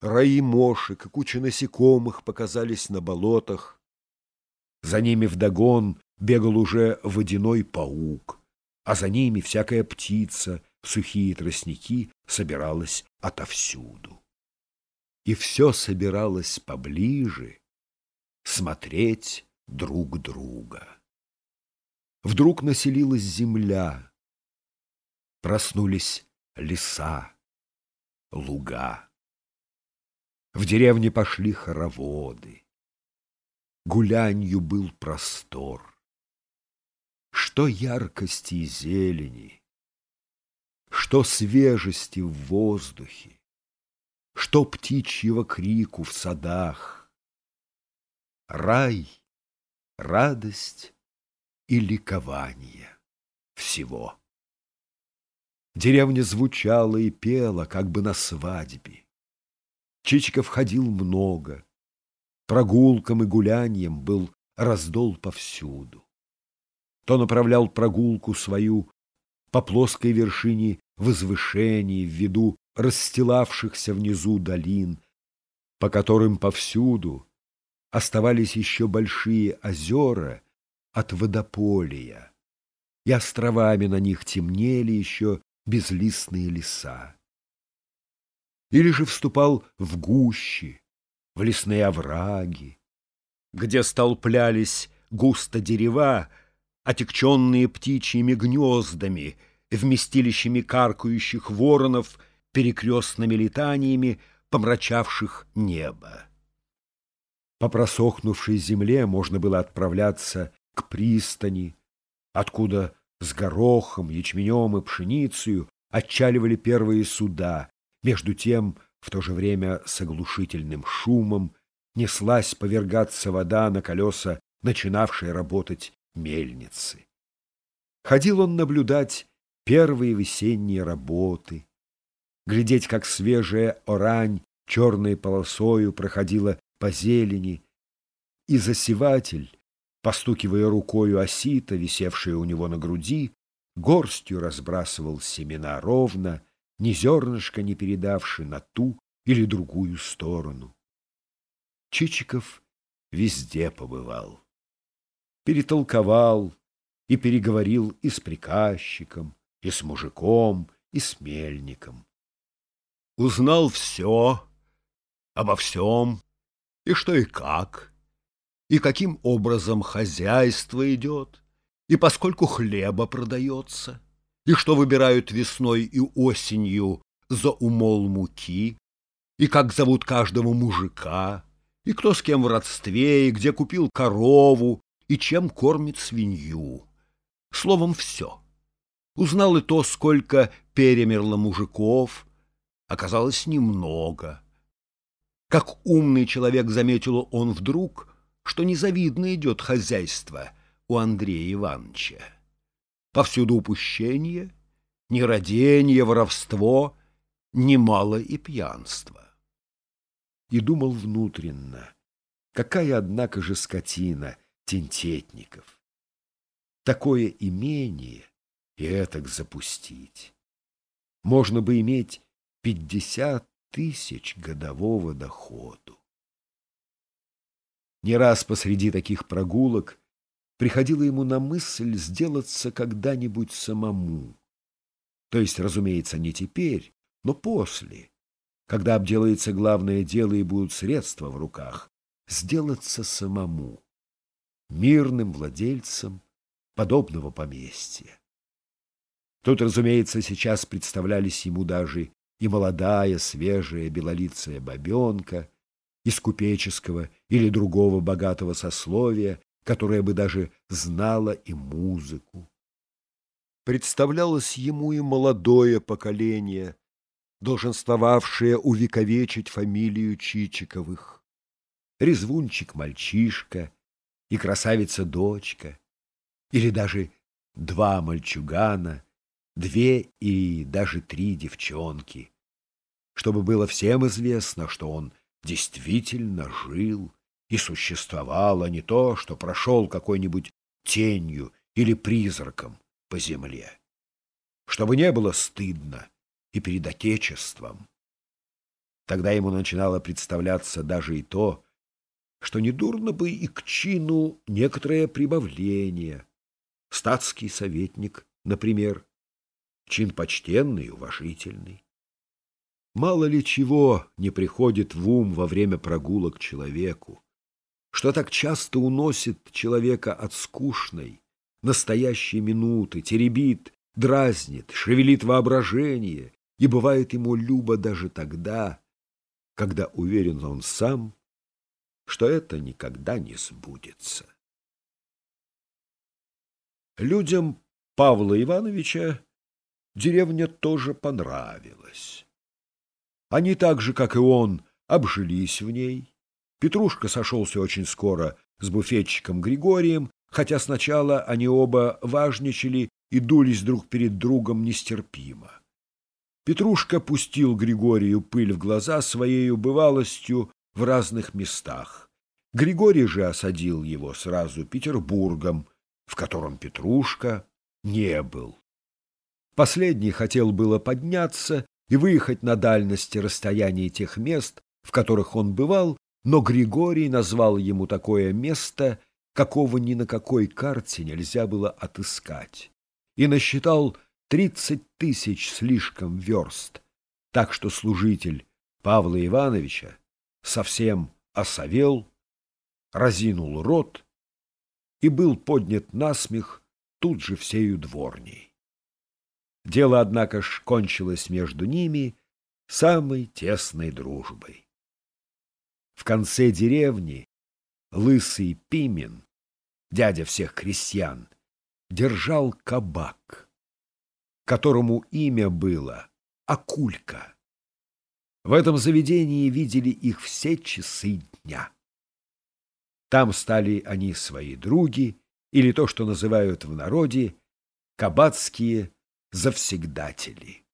раи мошек и куча насекомых показались на болотах. За ними вдогон бегал уже водяной паук, а за ними всякая птица в сухие тростники собиралась отовсюду. И все собиралось поближе смотреть друг друга. Вдруг населилась земля, проснулись леса, луга. В деревне пошли хороводы. Гулянью был простор. Что яркости и зелени, Что свежести в воздухе, Что птичьего крику в садах. Рай, радость и ликование всего. Деревня звучала и пела, как бы на свадьбе. Чичиков ходил много. Прогулкам и гуляньям был раздол повсюду. То направлял прогулку свою по плоской вершине возвышений в виду расстилавшихся внизу долин, по которым повсюду оставались еще большие озера от водополия, и островами на них темнели еще безлистные леса или же вступал в гущи, в лесные овраги, где столплялись густо дерева, отекченные птичьими гнездами, вместилищами каркающих воронов, перекрестными летаниями, помрачавших небо. По просохнувшей земле можно было отправляться к пристани, откуда с горохом, ячменем и пшеницей отчаливали первые суда, между тем, в то же время с оглушительным шумом, неслась повергаться вода на колеса, начинавшей работать мельницы. Ходил он наблюдать первые весенние работы, глядеть, как свежая орань черной полосою проходила по зелени, и засеватель, постукивая рукою осита, висевшее у него на груди, горстью разбрасывал семена ровно, ни зернышка не передавши на ту или другую сторону. Чичиков везде побывал. Перетолковал и переговорил и с приказчиком, и с мужиком, и с мельником. Узнал все, обо всем, и что и как, и каким образом хозяйство идет, и поскольку хлеба продается и что выбирают весной и осенью за умол муки, и как зовут каждого мужика, и кто с кем в родстве, и где купил корову, и чем кормит свинью. Словом, все. Узнал и то, сколько перемерло мужиков, оказалось немного. Как умный человек заметил он вдруг, что незавидно идет хозяйство у Андрея Ивановича. Повсюду упущение, нерадение, воровство, немало и пьянство. И думал внутренно, какая, однако же, скотина тентетников. Такое имение и этак запустить. Можно бы иметь пятьдесят тысяч годового доходу. Не раз посреди таких прогулок приходило ему на мысль сделаться когда-нибудь самому. То есть, разумеется, не теперь, но после, когда обделается главное дело и будут средства в руках, сделаться самому, мирным владельцем подобного поместья. Тут, разумеется, сейчас представлялись ему даже и молодая, свежая, белолицая бабенка из купеческого или другого богатого сословия, которая бы даже знала и музыку. Представлялось ему и молодое поколение, долженствовавшее увековечить фамилию Чичиковых. Резвунчик-мальчишка и красавица-дочка, или даже два мальчугана, две и даже три девчонки, чтобы было всем известно, что он действительно жил и существовало не то, что прошел какой-нибудь тенью или призраком по земле. Чтобы не было стыдно и перед Отечеством. Тогда ему начинало представляться даже и то, что недурно бы и к чину некоторое прибавление. Статский советник, например, чин почтенный и уважительный. Мало ли чего не приходит в ум во время прогулок человеку, что так часто уносит человека от скучной, настоящей минуты, теребит, дразнит, шевелит воображение, и бывает ему любо даже тогда, когда уверен он сам, что это никогда не сбудется. Людям Павла Ивановича деревня тоже понравилась. Они так же, как и он, обжились в ней. Петрушка сошелся очень скоро с буфетчиком Григорием, хотя сначала они оба важничали и дулись друг перед другом нестерпимо. Петрушка пустил Григорию пыль в глаза своей бывалостью в разных местах. Григорий же осадил его сразу Петербургом, в котором Петрушка не был. Последний хотел было подняться и выехать на дальности расстояния тех мест, в которых он бывал, но Григорий назвал ему такое место, какого ни на какой карте нельзя было отыскать, и насчитал тридцать тысяч слишком верст, так что служитель Павла Ивановича совсем осовел, разинул рот и был поднят на смех тут же всею дворней. Дело, однако ж, кончилось между ними самой тесной дружбой. Конце деревни лысый Пимен, дядя всех крестьян, держал кабак которому имя было Акулька. В этом заведении видели их все часы дня. Там стали они свои други, или то, что называют в народе, кабацкие завсегдатели.